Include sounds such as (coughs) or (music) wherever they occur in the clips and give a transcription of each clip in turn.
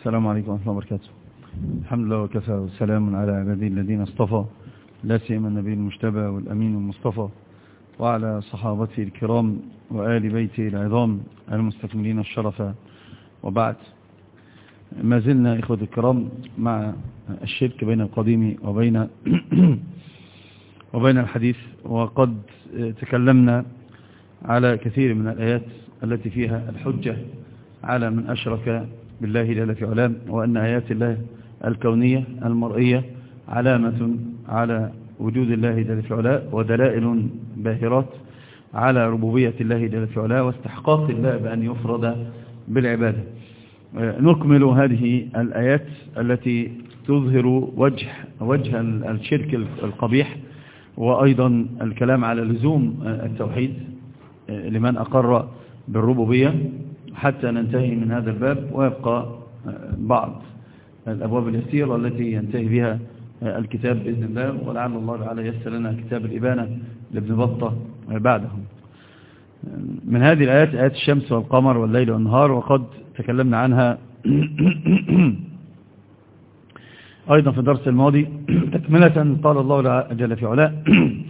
السلام عليكم ورحمة الله وبركاته. الحمد لله وكفى وسلام على عباده الذين اصطفى لا سيما النبي المجتبى والأمين المصطفى وعلى صحابته الكرام وآل بيته العظام المستكملين الشرف. وبعد ما زلنا إخوة الكرام مع الشرك بين القديم وبين (clears throat) وبين الحديث وقد تكلمنا على كثير من الآيات التي فيها الحجة على من أشرك بالله جل في علام وأن آيات الله الكونية المرئية علامة على وجود الله جل في علاه ودلائل باهرات على ربوبية الله جل في علاه واستحقاق الله بأن يفرد بالعبادة. نكمل هذه الآيات التي تظهر وجه وجه الشرك القبيح وأيضا الكلام على لزوم التوحيد لمن أقر بالربوبية. حتى ننتهي من هذا الباب ويبقى بعض الأبواب اليسيرة التي ينتهي بها الكتاب بإذن الله ولعل الله تعالى يسر لنا كتاب الإبانة لابن بطة بعدهم. من هذه الآيات آيات الشمس والقمر والليل والنهار وقد تكلمنا عنها (coughs) أيضا في الدرس الماضي. (coughs) تكملة قال الله جل في علاء (coughs)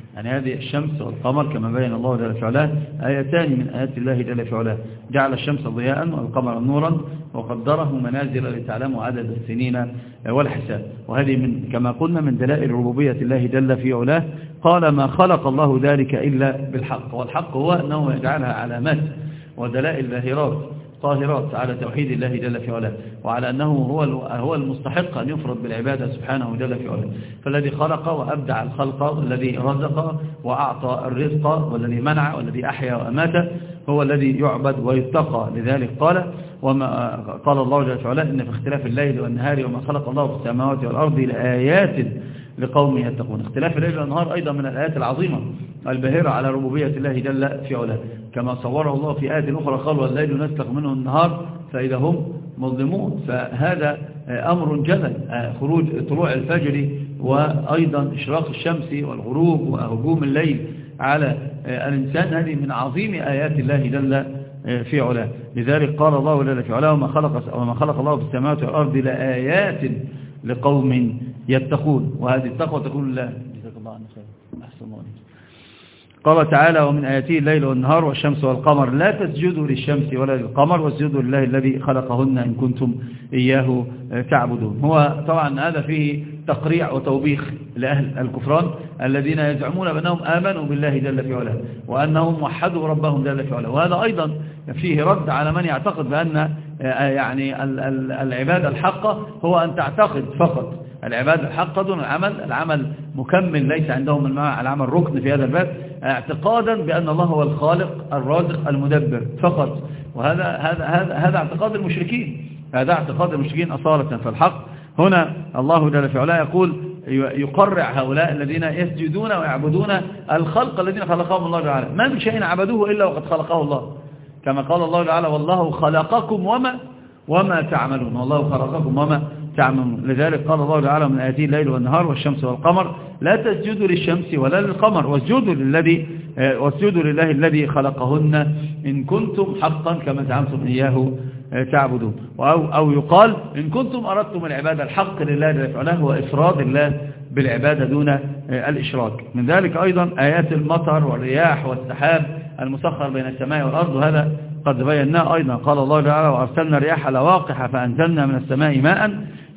يعني هذه الشمس والقمر كما بين الله جل في علاه آيتان من آيات الله جل في علاه جعل الشمس ضياء والقمر نورا وقدره منازل لتعلموا عدد السنين والحساب. وهذه من كما قلنا من دلائل ربوبية الله جل في علاه. قال ما خلق الله ذلك إلا بالحق. والحق هو أنه يجعلها علامات ودلائل ظاهرات. طاهرات على توحيد الله جل في علاه وعلى أنه هو هو المستحق أن يفرض بالعبادة سبحانه جل في علاه. فالذي خلق وأبدع الخلق والذي رزق وأعطى الرزق والذي منع والذي أحيا وأمات هو الذي يعبد ويتقى. لذلك قال وما قال الله جل في علاه إن في اختلاف الليل والنهار وما خلق الله في السماوات والأرض لآيات لقوم يتقون. اختلاف الليل والنهار أيضا من الآيات العظيمة الباهرة على ربوبية الله جل في علاه. كما صوره الله في آية أخرى قال والليل نسلق منه النهار فإذا هم مظلمون. فهذا أمر جلل خروج طلوع الفجر وأيضا إشراق الشمس والغروب وهجوم الليل على الإنسان. هذه من عظيم آيات الله جل في علاه. لذلك قال الله جل في علاه وما خلق, وما خلق الله في السماوات والأرض لآيات لقوم يتقون وهذه التقوى تكون لله. جزاك الله عنه خير. أحسن الله قال تعالى ومن آياته الليل والنهار والشمس والقمر. لا تسجدوا للشمس ولا للقمر واسجدوا لله الذي خلقهن إن كنتم إياه تعبدون. هو طبعا هذا فيه تقريع وتوبيخ لأهل الكفران الذين يزعمون بأنهم آمنوا بالله جل في علاه وأنهم وحدوا ربهم جل في علاه. وهذا أيضا فيه رد على من يعتقد بأن يعني العبادة الحقة هو أن تعتقد فقط العبادة الحقة دون العمل العمل مكمل ليس عندهم العمل ركن في هذا الباب اعتقادا بأن الله هو الخالق الرازق المدبر فقط. وهذا هذا هذا هذا اعتقاد المشركين. هذا اعتقاد المشركين أصالة فالحق. هنا الله جل في علاه يقول يقرع هؤلاء الذين يسجدون ويعبدون الخلق الذين خلقهم الله تعالى. ما من شيء عبدوه إلا وقد خلقه الله. كما قال الله تعالى والله خلقكم وما وما تعملون. والله خلقكم وما تعملون لذلك قال الله تعالى من آياته الليل والنهار والشمس والقمر لا تسجدوا للشمس ولا للقمر واسجدوا للذي واسجدوا لله الذي خلقهن إن كنتم حقا كما زعمتم إياه تعبدون. أو, أو يقال إن كنتم أردتم العبادة الحق لله جل وعلا هو إفراد الله بالعبادة دون الإشراك. من ذلك أيضا آيات المطر والرياح والسحاب المسخر بين السماء والأرض وهذا قد بيناه أيضا. قال الله تعالى وأرسلنا الرياح لواقح فأنزلنا من السماء ماء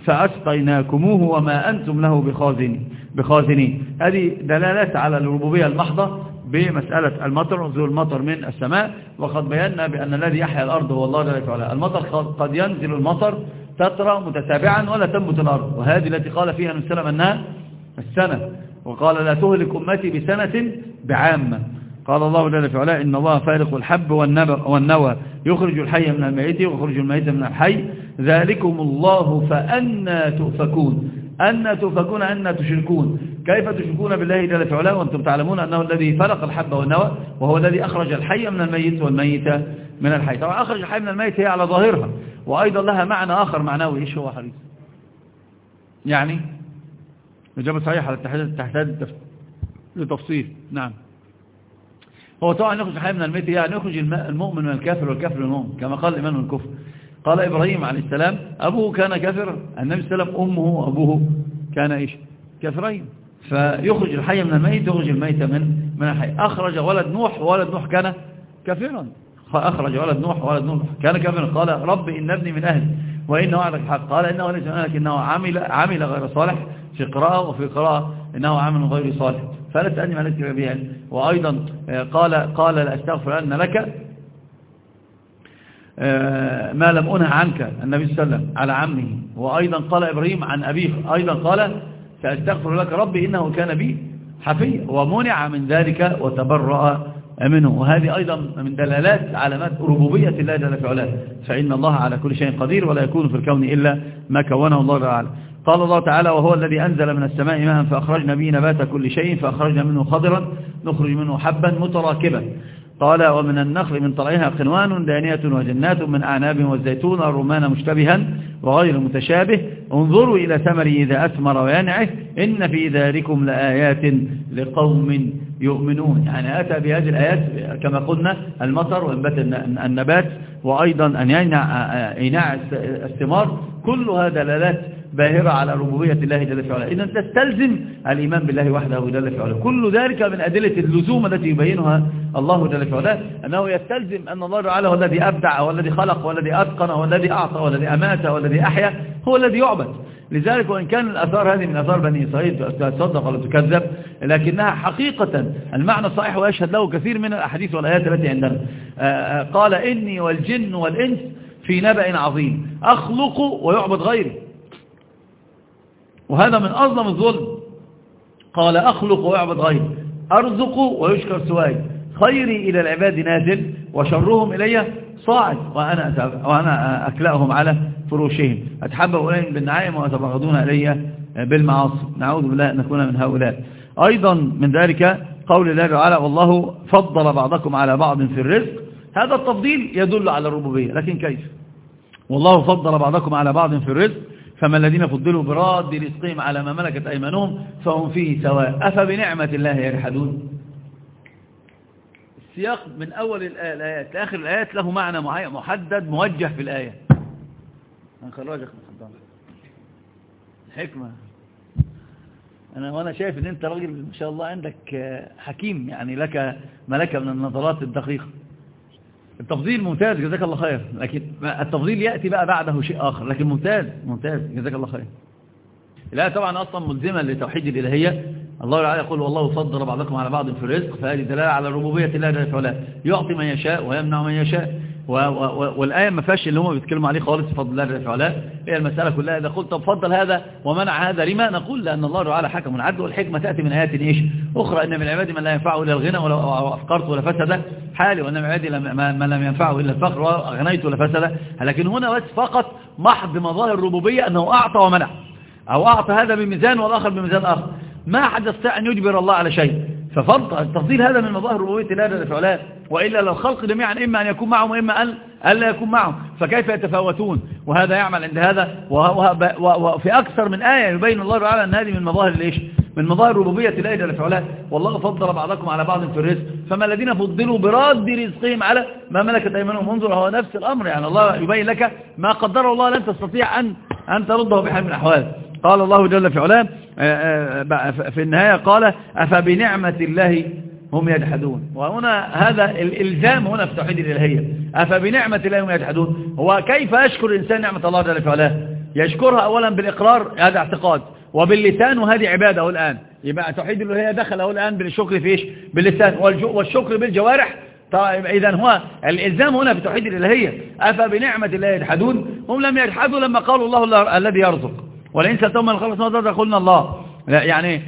فأسقيناكموه وما أنتم له بخازنين بخازنين. هذه دلالات على الربوبية المحضة بمسألة المطر نزول المطر من السماء. وقد بينا بأن الذي يحيا الأرض هو الله جل وعلا. المطر قد ينزل المطر تترى متتابعا ولا تنبت الأرض. وهذه التي قال فيها النبي صلى أنها السنة. وقال لا تهلك أمتي بسنة بعامة. قال الله جل وعلا إن الله فارق الحب والنوى. يخرج الحي من الميت ويخرج الميت من الحي. ذلكم الله فأنا تؤفكون. أن تؤفكون أن تشركون. كيف تشركون بالله جل في علاه؟ وأنتم تعلمون أنه الذي فلق الحب والنوى وهو الذي أخرج الحي من الميت والميت من الحي. طبعا أخرج الحي من الميت هي على ظاهرها. وأيضا لها معنى آخر معنوي. إيش هو حديث؟ يعني إجابة صحيحة تحتاج لتفصيل نعم. هو طبعا يخرج الحي من الميت يعني يخرج المؤمن من الكافر والكافر من المؤمن كما قال الإيمان من الكفر. قال إبراهيم عليه السلام أبوه كان كافرا. النبي صلى الله عليه وسلم أمه وأبوه كان إيش؟ كافرين. فيخرج الحي من الميت يخرج الميت من من الحي. أخرج ولد نوح وولد نوح كان كافرا. فأخرج ولد نوح وولد نوح كان كافرا. قال رب إن ابني من أهلي وإنه وعدك الحق. قال إنه ليس من أهلك إنه عمل, عمل غير صالح في قراءة وفي قراءة إنه عمل غير صالح. فلا تأني ما لك بها وأيضا قال قال لأستغفر أن لك آه، ما لم أنه عنك النبي صلى الله عليه وسلم على عمه. وأيضا قال إبراهيم عن أبيه أيضا قال سأستغفر لك ربي إنه كان بي حفيا ومنع من ذلك وتبرأ منه. وهذه أيضا من دلالات علامات ربوبية الله جل في علاه فإن الله على كل شيء قدير ولا يكون في الكون إلا ما كونه الله تعالى. قال الله تعالى وهو الذي أنزل من السماء ماء فأخرجنا به نبات كل شيء فأخرجنا منه خضرا نخرج منه حبا متراكبا. قال ومن النخل من طلعها قنوان دانية وجنات من أعناب والزيتون الرمان مشتبها وغير متشابه. انظروا إلى ثمره إذا أثمر وينعه إن في ذلكم لآيات لقوم يؤمنون. يعني أتى بهذه الآيات كما قلنا المطر وإنبات النبات وأيضا أن ينع الثمار كل هذا دلالات باهرة على ربوبية الله جل وعلا. إذا تستلزم الإيمان بالله وحده جل وعلا. كل ذلك من أدلة اللزوم التي يبينها الله جل وعلا. أنه يستلزم أن الله تعالى هو الذي أبدع هو الذي خلق هو الذي أتقن هو الذي أعطى هو الذي أمات هو الذي أحيا هو الذي يعبد. لذلك وإن كان الأثار هذه من أثار بني إسرائيل تصدق ولا تكذب لكنها حقيقة المعنى الصحيح ويشهد له كثير من الأحاديث والآيات التي عندنا قال إني والجن والإنس في نبأ عظيم. أخلق ويعبد غيري. وهذا من أظلم الظلم. قال أخلق ويعبد غيري. أرزق ويشكر سواي. خيري إلى العباد نازل وشرهم إلي صاعد. وأنا, وأنا أكلأهم على فروشهم. أتحبب إليهم بالنعائم وأتبغضون إلي بالمعاصي. نعوذ بالله أن نكون من هؤلاء. أيضا من ذلك قول الله تعالى والله فضل بعضكم على بعض في الرزق. هذا التفضيل يدل على الربوبية. لكن كيف؟ والله فضل بعضكم على بعض في الرزق. فما الذين فضلوا براد رزقهم على ما ملكت أيمانهم فهم فيه سواء. أفبنعمة الله يجحدون؟ السياق من أول الآيات لآخر الآيات له معنى معين محدد موجه في الآية. هنخرجك من الحكمة. أنا وأنا شايف أن أنت راجل ما شاء الله عندك حكيم يعني لك ملكة من النظرات الدقيقة. التفضيل ممتاز جزاك الله خير. لكن التفضيل يأتي بقى بعده شيء آخر. لكن ممتاز ممتاز جزاك الله خير. الآية طبعا أصلا ملزمة لتوحيد الإلهية. الله تعالى يقول والله فضل بعضكم على بعض في الرزق فهذه دلالة على ربوبية الله جل يعطي من يشاء ويمنع من يشاء. والآية ما فيهاش اللي هم بيتكلموا عليه خالص بفضل الله جل وعلا هي المسألة كلها إذا قلت فضل هذا ومنع هذا لما نقول لأن الله تعالى حكم العدل والحكمة تأتي من آيات إيش؟ أخرى إن من العباد من لا ينفعه إلا الغنى ولو أفقرت ولا فسد حالي وإن من عبادي من لم ينفعه إلا الفقر وأغنيت ولا فسد. لكن هنا بس فقط محض مظاهر الربوبية أنه أعطى ومنع أو أعطى هذا بميزان والآخر بميزان آخر. ما حد يستطيع أن يجبر الله على شيء. ففضل التفضيل هذا من مظاهر ربوبية الله جل وعلا. وإلا لو الخلق جميعا إما أن يكون معهم وإما ألا يكون معهم. فكيف يتفاوتون؟ وهذا يعمل عند هذا. وفي أكثر من آية يبين الله تعالى أن هذه من مظاهر ليش؟ من مظاهر ربوبية الله جل وعلا. والله فضل بعضكم على بعض في الرزق. فما الذين فضلوا براد رزقهم على ما ملكت أيمانهم. انظر هو نفس الأمر يعني. الله يبين لك ما قدر الله لن تستطيع أن أن ترده بحال من الأحوال. قال الله جل في علاه آه، آه، في النهاية قال أفبنعمة الله هم يجحدون؟ وهنا هذا الإلزام هنا في توحيد الإلهية. أفبنعمة الله هم يجحدون؟ هو كيف يشكر الإنسان نعمة الله جل في علاه؟ يشكرها أولا بالإقرار هذا اعتقاد وباللسان وهذه عبادة الآن. يبقى توحيد الإلهية دخل الآن بالشكر في إيش؟ باللسان. والشكر بالجوارح. طيب إذا هو الإلزام هنا في توحيد الإلهية. أفبنعمة الله يجحدون؟ هم لم يجحدوا لما قالوا الله الذي يرزق. ولئن سألتهم من خلص ما قلنا الله. يعني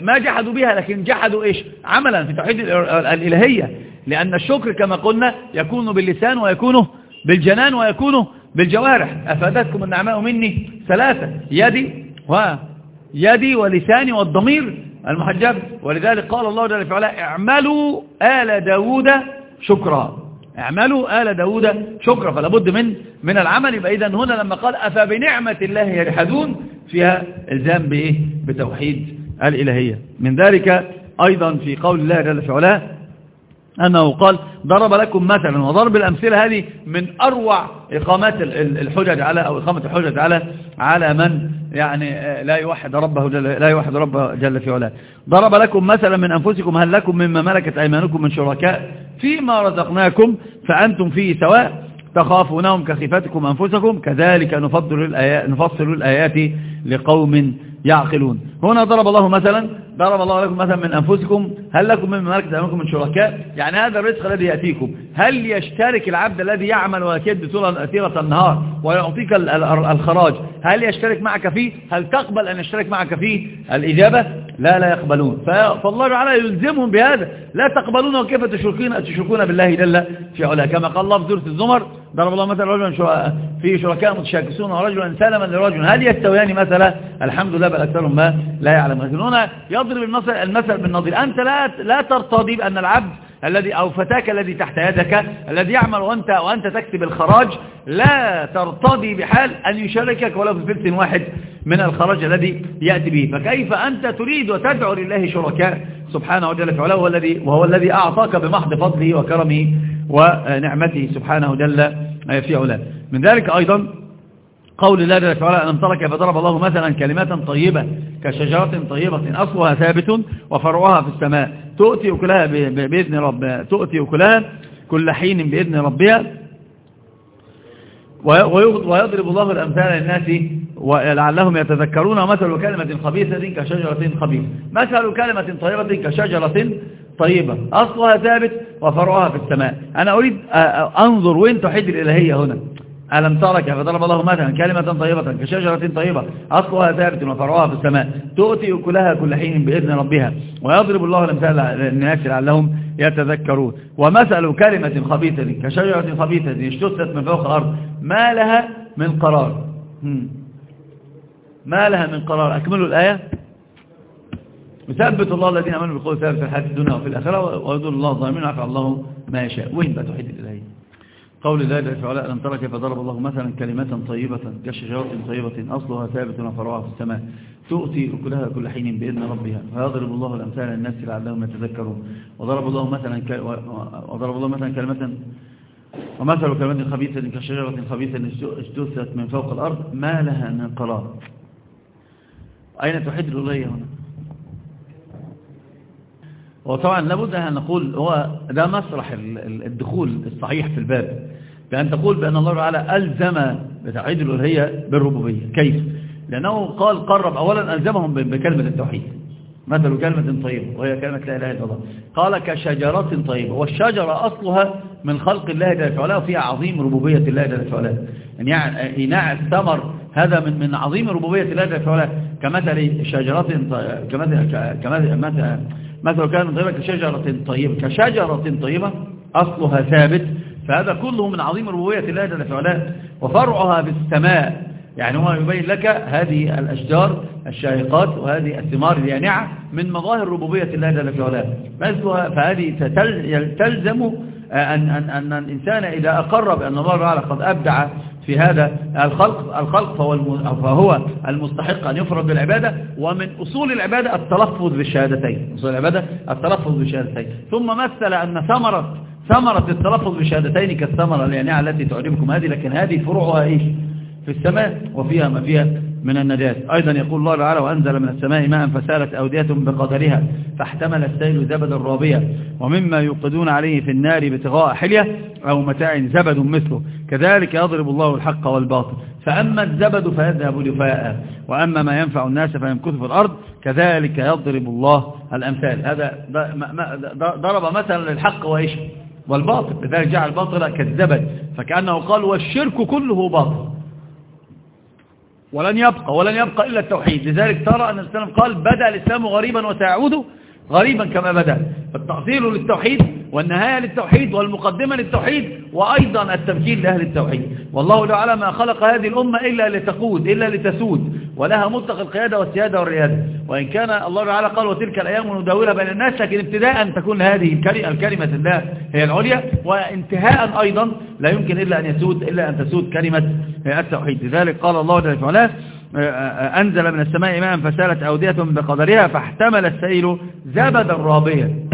ما جحدوا بها لكن جحدوا إيش؟ عملا في توحيد الإلهية. لأن الشكر كما قلنا يكون باللسان ويكون بالجنان ويكون بالجوارح. أفادتكم النعماء مني ثلاثة. يدي ويدي ولساني والضمير المحجب. ولذلك قال الله جل وعلا اعملوا آل داود شكرا. اعملوا آل داود شكرا فلا بد من من العمل. يبقى اذا هنا لما قال أفبنعمة الله يجحدون فيها إلزام بإيه؟ بتوحيد الإلهية. من ذلك أيضا في قول الله جل وعلا أنه قال ضرب لكم مثلا وضرب الأمثلة هذه من أروع إقامات الحجج على أو إقامة الحجج على على من يعني لا يوحد ربه جل لا يوحد ربه جل في علاه. ضرب لكم مثلا من أنفسكم هل لكم مما ملكت أيمانكم من شركاء؟ فيما رزقناكم فأنتم فيه سواء تخافونهم كخيفتكم أنفسكم. كذلك نفضل الآيات, نفصل الآيات لقوم يعقلون. هنا ضرب الله مثلا ضرب الله لكم مثلا من أنفسكم هل لكم من ملكة أمامكم من شركاء؟ يعني هذا الرزق الذي يأتيكم هل يشترك العبد الذي يعمل ويكد طول أثيرة النهار ويعطيك الخراج هل يشترك معك فيه؟ هل تقبل أن يشترك معك فيه؟ الإجابة لا لا يقبلون. فالله تعالى يلزمهم بهذا. لا تقبلون وكيف تشركون, تشركون بالله جل في علاه كما قال الله في سورة الزمر ضرب الله مثلا رجلا في شركاء متشاكسون ورجلا سلما لرجل. هل يستويان مثلا؟ الحمد لله بل أكثرهم ما لا يعلم هنا يضرب المثل, المثل بالنظير. أنت لا, لا ترتضي بأن العبد الذي أو فتاك الذي تحت يدك الذي يعمل وأنت, وأنت تكتب الخراج لا ترتضي بحال أن يشاركك ولو في فلس واحد من الخراج الذي يأتي به. فكيف أنت تريد وتدعو لله شركاء؟ سبحانه علاه وهو الذي, وهو الذي أعطاك بمحض فضله وكرمه. ونعمته سبحانه جل في علاه. من ذلك أيضا قول الله جل وعلا ألم ترى كيف ضرب الله مثلا كلمات طيبة كشجرة طيبة أصلها ثابت وفرعها في السماء. تؤتي أكلها بإذن رب تؤتي أكلها كل حين بإذن ربها ويضرب الله الأمثال للناس ولعلهم يتذكرون مثل كلمة خبيثة كشجرة خبيثة. مثل كلمة طيبة كشجرة طيبة. أصلها ثابت وفرعها في السماء. أنا أريد أنظر وين توحيد الإلهية هنا. ألم ترك فضرب الله مثلا كلمة طيبة كشجرة طيبة. أصلها ثابت وفرعها في السماء. تؤتي أكلها كل حين بإذن ربها. ويضرب الله الأمثال للناس لعلهم يتذكرون. ومثل كلمة خبيثة كشجرة خبيثة اجتثت من فوق الأرض. ما لها من قرار؟ ما لها من قرار؟ أكملوا الآية. يثبت الله الذين آمنوا بالقول ثابت في الحياة الدنيا وفي الآخرة ويضل الله الظالمين ويفعل الله ما يشاء. وين بقى توحيد الالهيه قول الله جل وعلا ألم ترى كيف ضرب الله مثلا كلمة طيبة كشجرة طيبة أصلها ثابت وفرعها في السماء. تؤتي أكلها كل حين بإذن ربها. فيضرب الله الأمثال للناس لعلهم يتذكرون. وضرب الله مثلا ك... وضرب الله مثلا كلمة ومثل كلمة خبيثة كشجرة خبيثة اجتثت من فوق الأرض ما لها من قرار. أين توحيد الأولية هنا؟ وطبعا لابد أن نقول هو ده مسرح الدخول الصحيح في الباب. بأن تقول بأن الله تعالى ألزم بتوحيد الألوهية بالربوبية. كيف؟ لأنه قال قرب أولا ألزمهم بكلمة التوحيد. مثل كلمة طيبة وهي كلمة لا إله إلا الله. قال كشجرة طيبة. والشجرة أصلها من خلق الله جل وعلا وفيها عظيم ربوبية الله جل وعلا. يعني إناع الثمر هذا من من عظيم ربوبية الله جل وعلا. كمثل شجرة كمثل كمثل مثل كلمة طيبة كشجرة طيبة. كشجرة طيبة أصلها ثابت فهذا كله من عظيم ربوبية الله جل وعلا وفرعها بالسماء يعني هو يبين لك هذه الأشجار الشاهقات وهذه الثمار اليانعة من مظاهر ربوبية الله جل وعلا فهذه تلزم أن, أن, أن الإنسان إذا أقر بأن الله تعالى قد أبدع في هذا الخلق الخلق فهو المستحق أن يفرض بالعبادة ومن أصول العبادة التلفظ بالشهادتين أصول العبادة التلفظ بالشهادتين. ثم مثل أن ثمرة ثمرة التلفظ بالشهادتين كالثمرة اليانعة التي تعجبكم هذه لكن هذه فروعها إيش؟ في السماء وفيها ما فيها من النجاة. أيضا يقول الله تعالى وأنزل من السماء ماء فسالت أودية بقدرها فاحتمل السيل زبد الرابية ومما يوقدون عليه في النار ابتغاء حلية أو متاع زبد مثله. كذلك يضرب الله الحق والباطل. فأما الزبد فيذهب لفاء وأما ما ينفع الناس فيمكث في الأرض كذلك يضرب الله الأمثال. هذا ضرب مثلا للحق وإيش؟ والباطل. لذلك جعل الباطل كالزبد. فكأنه قال والشرك كله باطل. ولن يبقى ولن يبقى إلا التوحيد. لذلك ترى أن الإسلام قال بدأ الإسلام غريبا وسيعود غريبا كما بدأ. فالتأصيل للتوحيد والنهاية للتوحيد والمقدمة للتوحيد وأيضا التمكين لأهل التوحيد. والله تعالى ما خلق هذه الأمة إلا لتقود إلا لتسود ولها مطلق القيادة والسيادة والريادة. وإن كان الله تعالى قال وتلك الأيام نداولها بين الناس لكن ابتداء تكون هذه الكلمة الله هي العليا. وانتهاء أيضا لا يمكن إلا أن يسود إلا أن تسود كلمة التوحيد. لذلك قال الله وعلا أنزل من السماء ماء فسالت أودية بقدرها فاحتمل السيل زبدا رابيا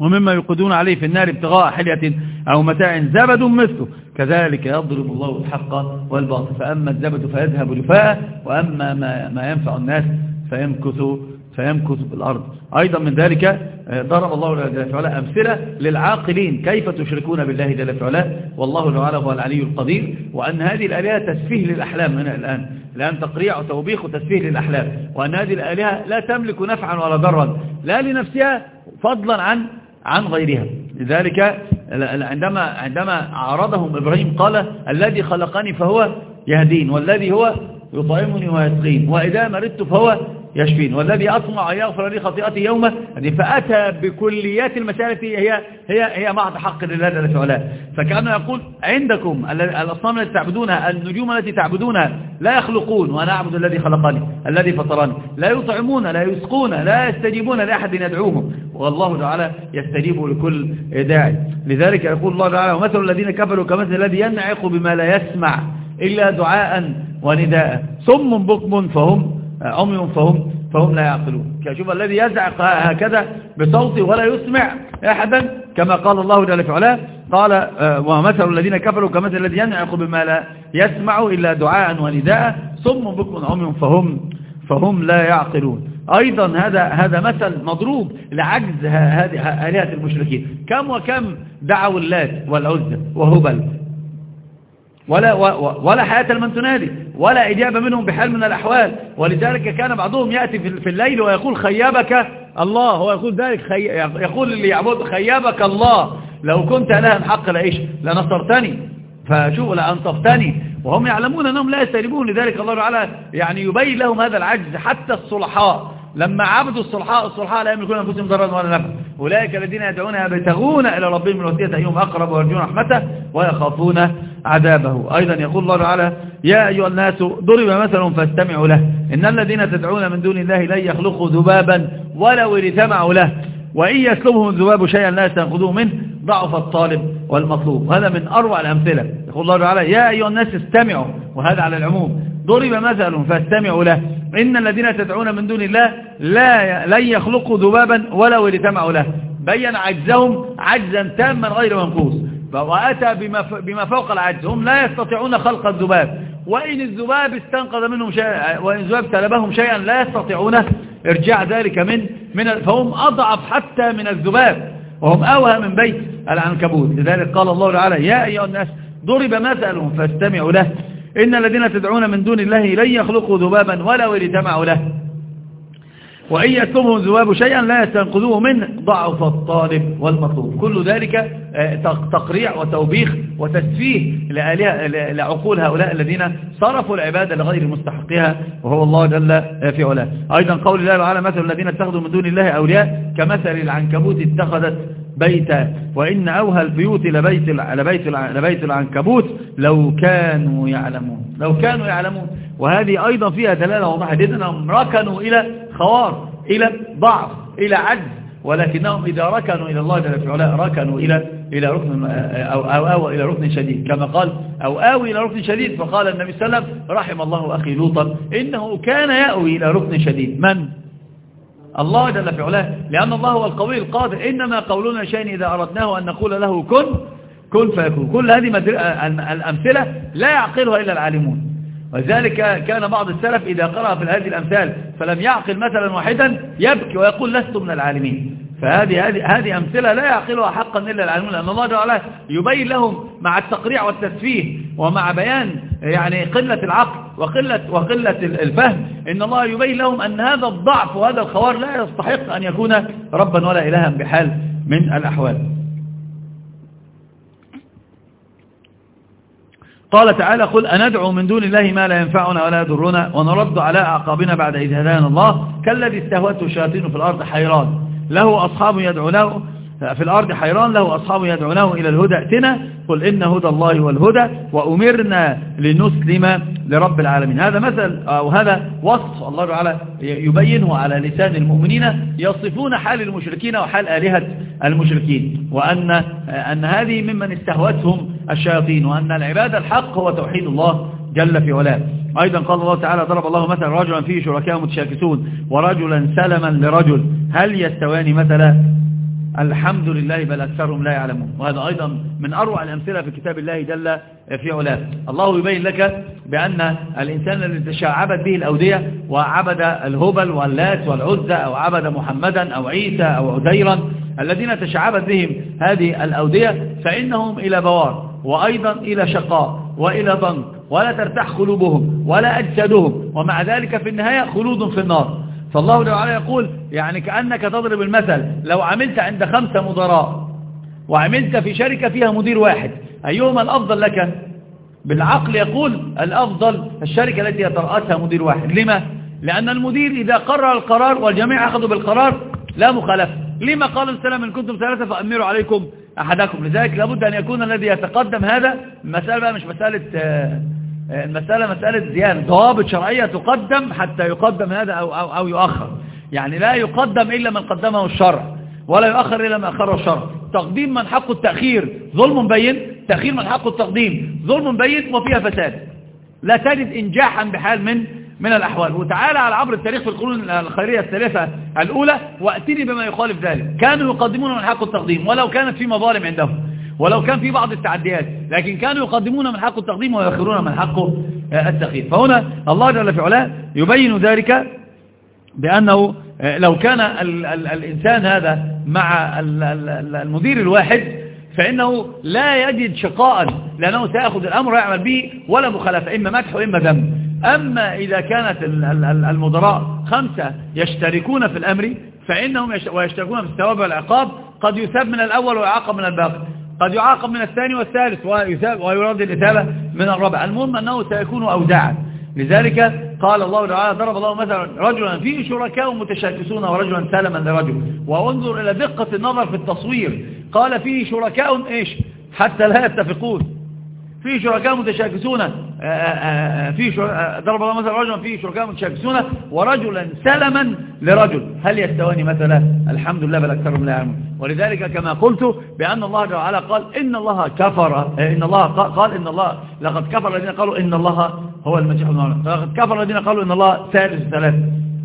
ومما يقدون عليه في النار ابتغاء حلية أو متاع زبد مثله. كذلك يضرب الله الحق والباطل فأما الزبد فيذهب لفاء وأما ما, ما ينفع الناس فيمكث فيمكث في الأرض. أيضا من ذلك آه، ضرب الله جل وعلا أمثلة للعاقلين. كيف تشركون بالله جل وعلا؟ والله تعالى هو العلي القدير. وأن هذه الآلهة تسفيه للأحلام من الآن. الآن تقريع وتوبيخ وتسفيه للأحلام. وأن هذه الآلهة لا تملك نفعا ولا ضرا لا لنفسها فضلا عن عن غيرها. لذلك عندما عندما عارضهم إبراهيم قال الذي خلقني فهو يهدين والذي هو يطعمني ويسقين وإذا مرضت فهو يشفين. والذي أطمع أن يغفر لي خطيئتي يوما فأتى بكليات المسألة هي هي هي محض حق لله جل وعلا. فكأنه يقول عندكم الأصنام التي تعبدونها النجوم التي تعبدونها لا يخلقون وأنا أعبد الذي خلقني الذي فطرني. لا يطعمون لا يسقون لا يستجيبون لأحد يدعوهم. والله تعالى يستجيب لكل داعي. لذلك يقول الله تعالى ومثل الذين كفروا كمثل الذي ينعق بما لا يسمع إلا دعاء ونداء. ثم بكم فهم عمي فهم فهم لا يعقلون. شوف الذي يزعق هكذا بصوته ولا يسمع أحدا كما قال الله جل وعلا. قال آه، ومثل الذين كفروا كمثل الذي ينعق بما لا يسمع إلا دعاء ونداء. ثم بكم عمي فهم فهم لا يعقلون. أيضا هذا هذا مثل مضروب لعجز هذه آلهة المشركين. كم وكم دعوا اللات والعزة وهبل. ولا, ولا حياة لمن تنادي ولا إجابة منهم بحال من الأحوال. ولذلك كان بعضهم يأتي في الليل ويقول خيابك الله هو يقول ذلك خي... يقول اللي يعبد خيابك الله. لو كنت لها حق لإيش لنصرتني. فشوف لأنصفتني. وهم يعلمون أنهم لا يستجيبون لذلك الله تعالى يعني يبين لهم هذا العجز. حتى الصلحاء لما عبدوا الصلحاء الصلحاء لا يملكون أنفسهم ضرا ولا نفعا أولئك الذين يدعون يبتغون إلى ربهم الوسيله أيهم أقرب ويرجون رحمته ويخافون عذابه. أيضا يقول الله تعالى يا أيها الناس ضرب مثل فاستمعوا له. إن الذين تدعون من دون الله لن يخلقوا ذبابا ولو اجتمعوا له. وإن يسلبهم الذباب شيئا لا يستنقذوه منه. ضعف الطالب والمطلوب. هذا من أروع الأمثلة. يقول الله تعالى يا أيها الناس استمعوا. وهذا على العموم. ضرب مثل فاستمعوا له. إن الذين تدعون من دون الله لا لن يخلقوا ذبابا ولو اجتمعوا له. بين عجزهم عجزا تاما غير منقوص. وأتى بما, فوق العجز. هم لا يستطيعون خلق الذباب. وإن الذباب استنقذ منهم شيئا وإن الذباب سلبهم شيئا لا يستطيعون إرجاع ذلك من, من فهم أضعف حتى من الذباب. وهم أوهى من بيت العنكبوت. لذلك قال الله تعالى يا أيها الناس ضرب مثل فاستمعوا له. إن الذين تدعون من دون الله لن يخلقوا ذبابا ولو اجتمعوا له. وإن يسلبهم ذباب شيئا لا يستنقذوه منه ضعف الطالب والمطلوب. كل ذلك آه، تقريع وتوبيخ وتسفيه لعقول هؤلاء الذين صرفوا العبادة لغير مستحقها وهو الله جل في علاه. أيضا قول الله تعالى مثل الذين اتخذوا من دون الله أولياء كمثل العنكبوت اتخذت بيتا. وإن أوهى البيوت لبيت, لبيت, لبيت العنكبوت لو كانوا يعلمون. لو كانوا يعلمون. وهذه أيضا فيها دلالة واضحة جدا. أنهم ركنوا إلى خوار إلى ضعف إلى عجز. ولكنهم إذا ركنوا إلى الله جل وعلا ركنوا إلى إلى ركن أو, أو, أو إلى ركن شديد. كما قال أو آوي إلى ركن شديد. فقال النبي صلى الله عليه وسلم رحم الله أخي لوطا إنه كان يأوي إلى ركن شديد. من؟ الله جل في علاه. لأن الله هو القوي القادر. إنما قولنا شيء إذا أردناه أن نقول له كن كن فيكون. كل هذه الأمثلة لا يعقلها إلا العالمون. ولذلك كان بعض السلف إذا قرأ في هذه الأمثال فلم يعقل مثلا واحدا يبكي ويقول لست من العالمين. فهذه هذه هذه أمثلة لا يعقلها حقا إلا العالمون لأن الله تعالى يبين لهم مع التقريع والتسفيه ومع بيان يعني قلة العقل وقلة, وقلة الفهم إن الله يبين لهم أن هذا الضعف وهذا الخوار لا يستحق أن يكون ربا ولا إلها بحال من الأحوال. قال تعالى قل أندعو من دون الله ما لا ينفعنا ولا يضرنا ونرد على أعقابنا بعد إذ هدانا الله كالذي استهوته الشياطين في الأرض حيران. له أصحاب يدعونه في الأرض حيران له أصحاب يدعونه إلى الهدى. ائتنا قل إن هدى الله والهدى وأمرنا لنسلم لرب العالمين. هذا مثل أو هذا وصف الله تعالى يبينه على لسان المؤمنين يصفون حال المشركين وحال آلهة المشركين وأن أن هذه ممن استهوتهم الشياطين وأن العباد الحق هو توحيد الله جل في علاه. أيضا قال الله تعالى ضرب الله مثلا رجلا فيه شركاء متشاكسون ورجلا سلما لرجل هل يستواني مثلا؟ الحمد لله بل أكثرهم لا يعلمون. وهذا أيضا من أروع الأمثلة في كتاب الله جل في علاه. الله يبين لك بأن الإنسان الذي تشعبت به الأودية وعبد الهبل واللات والعزة أو عبد محمدا أو عيسى أو عزيرا الذين تشعبت بهم هذه الأودية فإنهم إلى بوار وأيضا إلى شقاء وإلى ضنك ولا ترتاح قلوبهم ولا أجسادهم. ومع ذلك في النهاية خلود في النار. فالله تعالى يقول يعني كأنك تضرب المثل لو عملت عند خمسة مدراء وعملت في شركة فيها مدير واحد أيهما الأفضل لك؟ بالعقل يقول الأفضل الشركة التي يترأسها مدير واحد. لما؟ لأن المدير إذا قرر القرار والجميع أخذوا بالقرار لا مخالفة لما قال السلام إن كنتم ثلاثة فأمروا عليكم أحدكم. لذلك لابد أن يكون الذي يتقدم هذا المسألة بقى مش مسألة المسألة مسألة زيادة. ضوابط شرعية تقدم حتى يقدم هذا أو, أو, أو يؤخر. يعني لا يقدم إلا من قدمه الشرع ولا يؤخر إلا من أخره الشرع. تقديم من حقه التأخير ظلم بين تأخير من حقه التقديم. ظلم بين وفيها فساد. لا تجد إنجاحا بحال من من الأحوال. وتعالى على عبر التاريخ في القرون الخيرية الثلاثة الأولى وأتني بما يخالف ذلك. كانوا يقدمون من حق التقديم ولو كانت في مظالم عندهم. ولو كان في بعض التعديات لكن كانوا يقدمون من حق التقديم ويأخرون من حقه التأخير. فهنا الله جل في علاه يبين ذلك بأنه لو كان ال ال الإنسان هذا مع ال المدير الواحد فإنه لا يجد شقاء لأنه سيأخذ الأمر ويعمل به ولا مخالفة إما مدح وإما ذم أما إذا كانت المدراء خمسة يشتركون في الأمر فإنهم ويشتركون في الثواب والعقاب قد يثاب من الأول ويعاقب من الباقي. قد يعاقب من الثاني والثالث ويراد الإثابة من الرابع. المهم أنه سيكون أودعا لذلك قال الله تعالى ضرب الله مثلا رجلا فيه شركاء متشاكسون ورجلا سلما لرجل. وانظر إلى دقة النظر في التصوير. قال فيه شركاء إيش؟ حتى لا يتفقون. في شركاء متشاكسون في ضرب الله مثلا رجلا فيه شركاء متشاكسون ورجلا سلما لرجل. هل يستواني مثلا؟ الحمد لله بل أكثرهم لا يعلمون. ولذلك كما قلت بأن الله تعالى قال إن الله كفر إن الله قال إن الله لقد كفر الذين قالوا إن الله هو المسيح مريم. لقد كفر الذين قالوا إن الله ثالث ثلاثة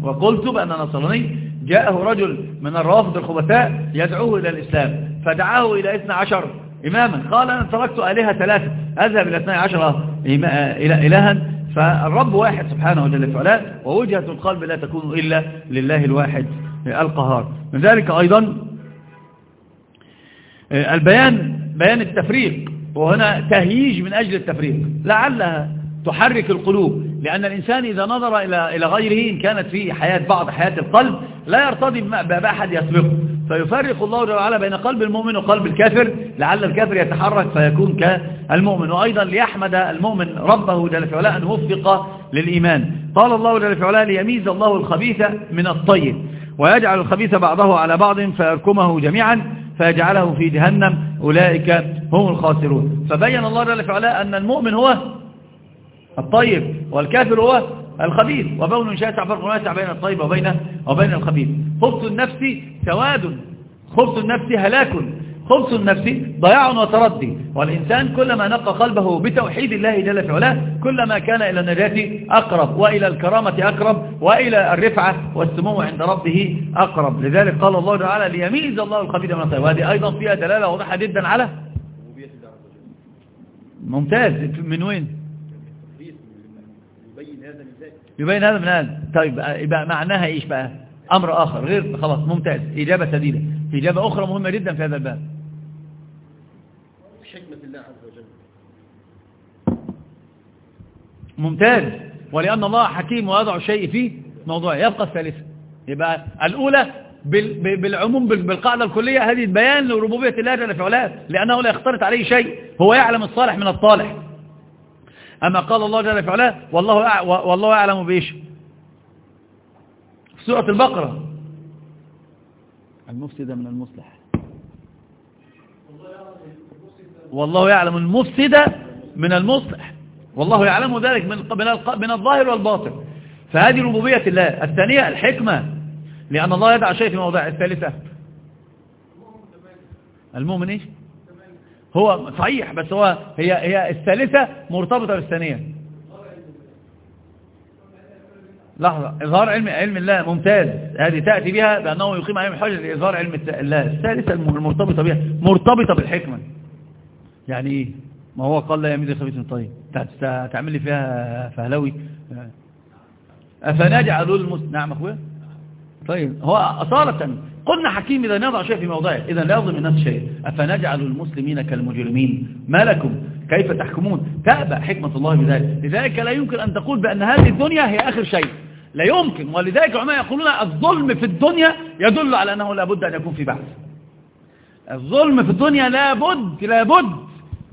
وقلت بأن نصراني جاءه رجل من الروافض الخبثاء يدعوه إلى الإسلام فدعاه إلى 12 إماما. قال أنا تركت آلهة ثلاثة. أذهب إلى 12 إلها. فالرب واحد سبحانه وجل فعلا ووجهة القلب لا تكون إلا لله الواحد القهار من ذلك أيضا البيان بيان التفريق. وهنا تهييج من أجل التفريق. لعلها تحرك القلوب. لأن الإنسان إذا نظر إلى إلى غيره إن كانت في حياة بعض حياة القلب لا يرتضي بأحد يسبقه. فيفرق الله جل وعلا بين قلب المؤمن وقلب الكافر لعل الكافر يتحرك فيكون كالمؤمن. وأيضا ليحمد المؤمن ربه جل في علاء أن وفق للإيمان. قال الله جل في علاء ليميز الله الخبيث من الطيب ويجعل الخبيث بعضه على بعض فيركمه جميعا فيجعله في جهنم. أولئك هم الخاسرون. فبين الله جل في علاء أن المؤمن هو الطيب والكافر هو الخبيث. وبون شاسع فرق واسع بين الطيب وبين وبين الخبيث. خبث النفس سواد. خبث النفس هلاك. خبث النفس ضياع وتردي. والإنسان كلما نقى قلبه بتوحيد الله جل في علاه كلما كان إلى النجاة أقرب وإلى الكرامة أقرب وإلى الرفعة والسمو عند ربه أقرب. لذلك قال الله تعالى ليميز الله الخبيث من الطيب وهذه أيضا فيها دلالة واضحة جدا على ممتاز. من وين؟ يبين هذا من هذا طيب يبقى معناها إيش بقى؟ أمر آخر غير خلاص ممتاز. إجابة سديدة. إجابة أخرى مهمة جدا في هذا الباب. حكمه الله عز وجل. ممتاز. ولأن الله حكيم ويضع الشيء فيه موضوع. يبقى الثالثة. يبقى الأولى بالعموم بالقاعدة الكلية. هذه بيان لربوبية الله جل في علاه. لأنه لا يختلط عليه شيء. هو يعلم الصالح من الطالح. أما قال الله جل في علاه والله, والله أعلم بإيش؟ سورة البقرة. المفسد من المصلح. والله يعلم المفسد من المصلح. والله يعلم ذلك من من الظاهر والباطن. فهذه ربوبية الله. الثانية الحكمة. لأن الله يدع شيء في موضع الثالثة. المؤمن إيش؟ هو صحيح بس هو هي هي الثالثة مرتبطة بالثانية. لحظة. إظهار علم علم الله ممتاز. هذه تأتي بها بأنه يقيم عليهم الحجة لإظهار علم الله. الثالثة المرتبطة بها. مرتبطة بالحكمة. يعني إيه؟ ما هو قال لا يميد الخبيث من طيب. تعمل لي فيها فهلوي. أفنجعل المسلم نعم أخويا. طيب. هو أصالة. قلنا حكيم إذا نضع شيء في موضعه. إذا لا يظلم الناس شيء. أفنجعل المسلمين كالمجرمين. ما لكم؟ كيف تحكمون؟ تأبى حكمة الله بذلك. لذلك لا يمكن أن تقول بأن هذه الدنيا هي آخر شيء. لا يمكن. ولذلك العلماء يقولون الظلم في الدنيا يدل على أنه لابد أن يكون في بعث الظلم في الدنيا لابد لابد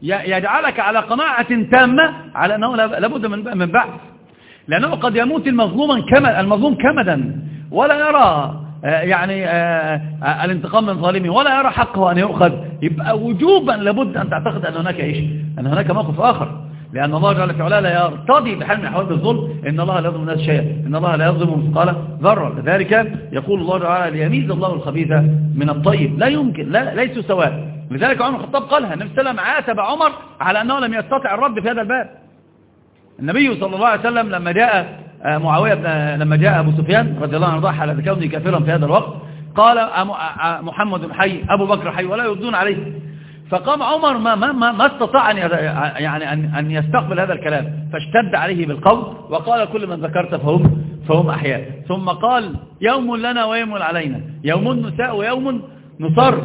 يجعلك على قناعة تامة على أنه لابد من بعث لأنه قد يموت المظلوم المظلوم كمدا. ولا يرى آه، يعني آه، آه، الانتقام من ظالمه. ولا يرى حقه أن يؤخذ. يبقى وجوبا لابد أن تعتقد أن هناك إيش؟ أن هناك موقف آخر. لأن الله جل في علاه لا يرتضي بحال من أحوال بالظلم إن الله لا يظلم الناس شيئا. إن الله لا يظلم مثقال ذرة. لذلك يقول الله تعالى ليميز الله الخبيث من الطيب. لا يمكن. لا ليسوا سواء. لذلك عمر الخطاب قالها النبي صلى الله عليه وسلم عاتب عمر على أنه لم يستطع الرد في هذا الباب. النبي صلى الله عليه وسلم لما جاء آه، معاوية لما جاء أبو سفيان رضي الله عنه ضحى على كونه كافرا في هذا الوقت. قال آه، آه، محمد حي أبو بكر حي ولا يردون عليه. فقام عمر ما ما ما, ما استطاع أن يعني أن أن يستقبل هذا الكلام فاشتد عليه بالقول وقال كل من ذكرت فهم فهم أحياء. ثم قال يوم لنا ويوم علينا يوم نساء ويوم نصر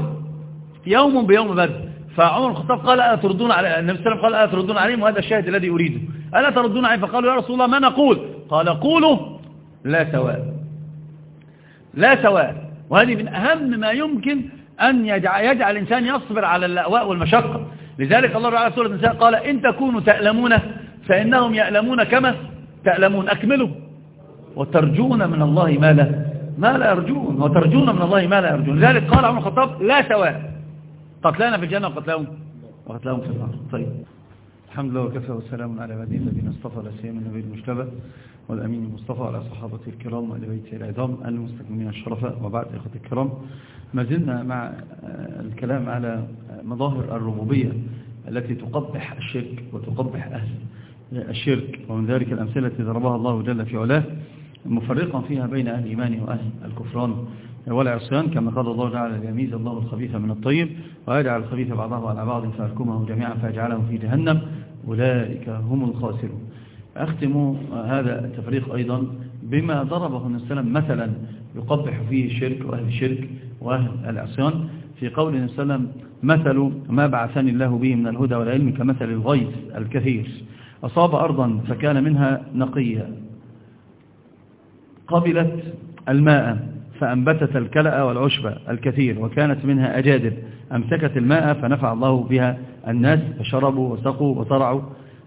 يوم بيوم بدر. فعمر الخطاب قال ألا تردون علي النبي صلى الله عليه وسلم قال ألا تردون عليهم وهذا الشاهد الذي أريده. ألا تردون عليهم فقالوا يا رسول الله ما نقول؟ قال قولوا لا سواء لا سواء. وهذه من أهم ما يمكن أن يجعل, يجعل الإنسان يصبر على اللأواء والمشقة. لذلك الله تعالى سورة النساء قال إن تكونوا تألمون فإنهم يألمون كما تألمون. أكملوا. وترجون من الله ما لا ما لا يرجون. وترجون من الله ما لا يرجون. لذلك قال عمر الخطاب لا سواء. قتلانا في الجنة وقتلهم وقتلهم في النار. طيب. الحمد لله وكفى والسلام على عباده الذين اصطفى لا سيما النبي المجتبى والأمين المصطفى على صحابته الكرام وآل بيته العظام المستكملين الشرفاء. وبعد اخوه الكرام ما زلنا مع الكلام على مظاهر الربوبية التي تقبح الشرك وتقبح أهل الشرك ومن ذلك الأمثلة التي ضربها الله جل في علاه مفرقا فيها بين أهل الإيمان وأهل الكفران. والعصيان كما قال الله تعالى ليميز الله الخبيث من الطيب ويجعل الخبيث بعضه على بعض فيحكمه جميعا فيجعله في جهنم. أولئك هم الخاسرون. أختم هذا التفريق أيضا بما ضربه النبي صلى الله عليه وسلم مثلا يقبح فيه الشرك وأهل الشرك وأهل العصيان في قول النبي صلى الله عليه وسلم مثل ما بعثني الله به من الهدى والعلم كمثل الغيث الكثير. أصاب أرضا فكان منها نقية. قبلت الماء فأنبتت الكلأ والعشب الكثير وكانت منها أجادب. أمسكت الماء فنفع الله بها الناس فشربوا وسقوا وطرعوا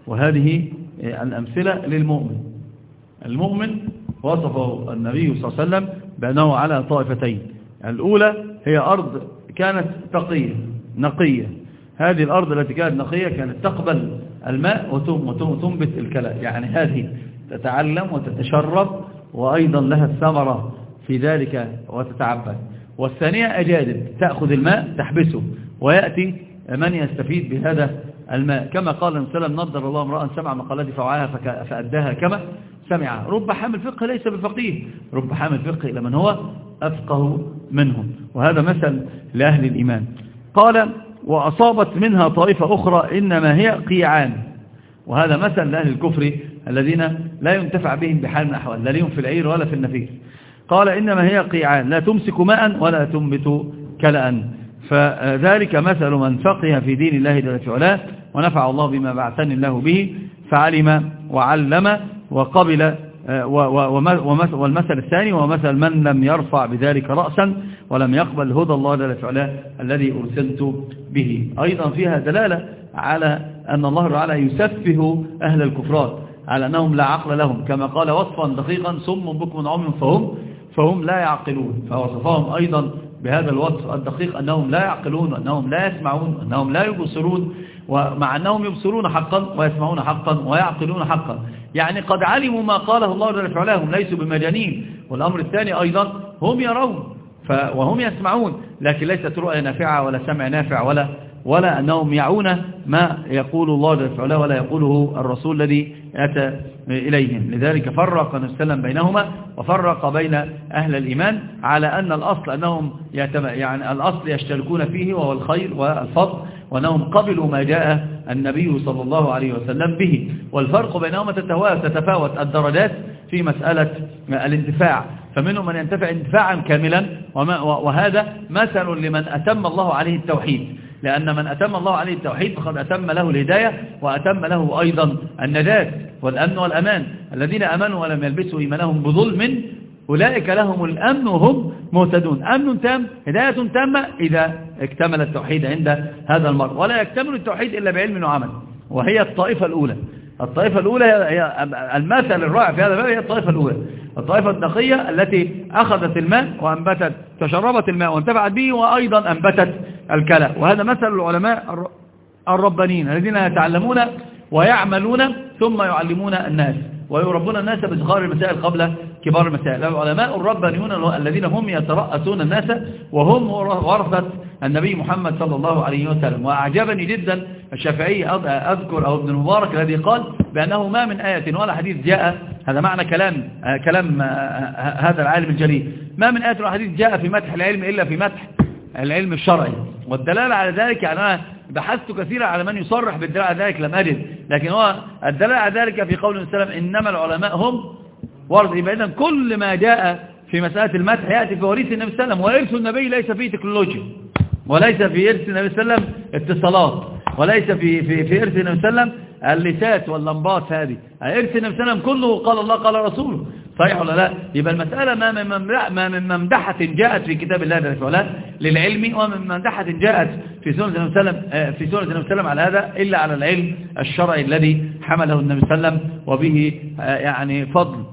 وهذه الأمثلة للمؤمن. المؤمن وصفه النبي صلى الله عليه وسلم بأنه على طائفتين. الأولى هي أرض كانت تقية نقية. هذه الأرض التي كانت نقية كانت تقبل الماء وتنبت الكلى يعني هذه تتعلم وتتشرب وأيضا لها الثمرة في ذلك وتتعبد. والثانية أجادب تأخذ الماء تحبسه ويأتي من يستفيد بهذا الماء؟ كما قال النبي نضر الله امرأ سمع مقالات فوعاها فأداها كما سمع. رب حامل فقه ليس بفقيه. رب حامل فقه لمن هو أفقه منهم. وهذا مثل لأهل الإيمان. قال وأصابت منها طائفة أخرى إنما هي قيعان. وهذا مثل لأهل الكفر الذين لا ينتفع بهم بحال من الأحوال لا لهم في العير ولا في النفير. قال إنما هي قيعان. لا تمسك ماء ولا تنبت كلأ. فذلك مثل من فقه في دين الله جل وعلا ونفع الله بما بعثني الله به فعلم وعلم وقبل والمثل الثاني ومثل من لم يرفع بذلك رأسا ولم يقبل هدى الله جل وعلا الذي أرسلت به. أيضا فيها دلالة على أن الله تعالى يسفه أهل الكفرات على أنهم لا عقل لهم كما قال وصفا دقيقا صم بكم عمي فهم فهم لا يعقلون فوصفهم أيضا بهذا الوصف الدقيق أنهم لا يعقلون وأنهم لا يسمعون وأنهم لا يبصرون ومع أنهم يبصرون حقا ويسمعون حقا ويعقلون حقا. يعني قد علموا ما قاله الله جل في علاه هم ليسوا بمجانين. والأمر الثاني أيضا هم يرون وهم يسمعون لكن ليست رؤية نافعة ولا سمع نافع ولا ولا أنهم يعون ما يقول الله جل في علاه ولا يقوله الرسول الذي أتى إليهم. لذلك فرق نسلم بينهما وفرق بين أهل الإيمان على أن الأصل أنهم يعني الأصل يشتركون فيه وهو الخير والفضل وأنهم قبلوا ما جاء النبي صلى الله عليه وسلم به. والفرق بينهما تتفاوت الدرجات في مسألة الانتفاع فمنهم من ينتفع انتفاعا كاملا وهذا مثل لمن أتم الله عليه التوحيد. لأن من أتم الله عليه التوحيد فقد أتم له الهداية وأتم له أيضا النجاة والأمن والأمان. الذين أمنوا ولم يلبسوا إيمانهم بظلم أولئك لهم الأمن وهم مهتدون. أمن تام هداية تامة إذا اكتمل التوحيد عند هذا المرء. ولا يكتمل التوحيد إلا بعلم وعمل وهي الطائفة الأولى. الطائفة الأولى هي المثل الرائع في هذا الباب هي الطائفة الأولى. الطائفة النقية التي أخذت الماء وأنبتت تشربت الماء وانتفعت به وأيضا أنبتت الكلى وهذا مثل العلماء الربانيين الذين يتعلمون ويعملون ثم يعلمون الناس ويربون الناس بصغار المسائل قبل كبار المسائل. العلماء الربانيون الذين هم يترأسون الناس وهم ورثة النبي محمد صلى الله عليه وسلم. وأعجبني جدا الشافعي أذكر أو ابن المبارك الذي قال بأنه ما من آية ولا حديث جاء هذا معنى كلام كلام هذا العالم الجليل. ما من آية ولا حديث جاء في مدح العلم إلا في مدح العلم الشرعي. والدلالة على ذلك يعني أنا بحثت كثيرا على من يصرح بالدلالة على ذلك لم أجد. لكن هو الدلالة على ذلك في قول السلام إنما العلماء هم ورد. إذن كل ما جاء في مسألة المدح يأتي في وريث النبي صلى الله عليه وسلم. وإرث النبي ليس فيه تكنولوجيا. وليس في إرث النبي صلى الله عليه وسلم اتصالات. وليس في في في إرث النبي صلى الله عليه وسلم اللسات واللمبات هذه. إرث النبي صلى الله عليه وسلم كله قال الله قال رسوله. صحيح ولا لا؟ يبقى المسألة ما من ممدحة جاءت في كتاب الله جل وعلا للعلم ومن ممدحة جاءت في سنة النبي صلى الله عليه وسلم في سنة النبي صلى الله عليه وسلم على هذا إلا على العلم الشرعي الذي حمله النبي صلى الله عليه وسلم وبه يعني فضل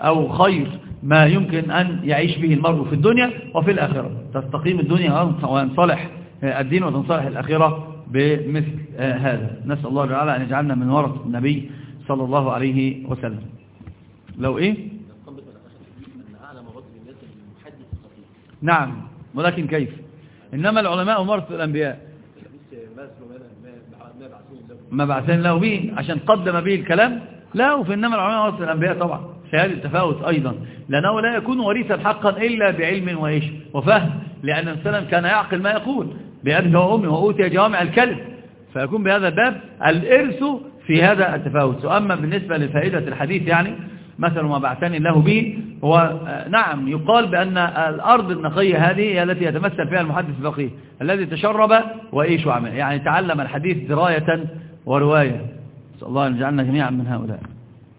أو خير ما يمكن أن يعيش به المرء في الدنيا وفي الآخرة. تستقيم الدنيا وينصلح الدين وتنصلح الآخرة بمثل هذا. نسأل الله تعالى أن يجعلنا من ورث النبي صلى الله عليه وسلم. لو إيه؟ نعم ولكن كيف؟ إنما العلماء ورث الأنبياء. ما بعثين له به عشان قدم به الكلام؟ لا وفي إنما العلماء ورث الأنبياء طبعا. هذا التفاوت أيضا. لأنه لا يكون وريثا حقا إلا بعلم وإيش؟ وفهم. لأن السلام كان يعقل ما يقول. بأبه وأمه وأوتي جوامع الكلم فيكون بهذا الباب الإرث في هذا التفاوت. وأما بالنسبة لفائدة الحديث يعني مثل ما بعثني الله به هو آه، نعم يقال بأن الأرض النقية هذه هي التي يتمثل فيها المحدث الفقيه الذي تشرب وإيش وعمل يعني تعلم الحديث دراية ورواية. نسأل الله أن يجعلنا جميعا من هؤلاء.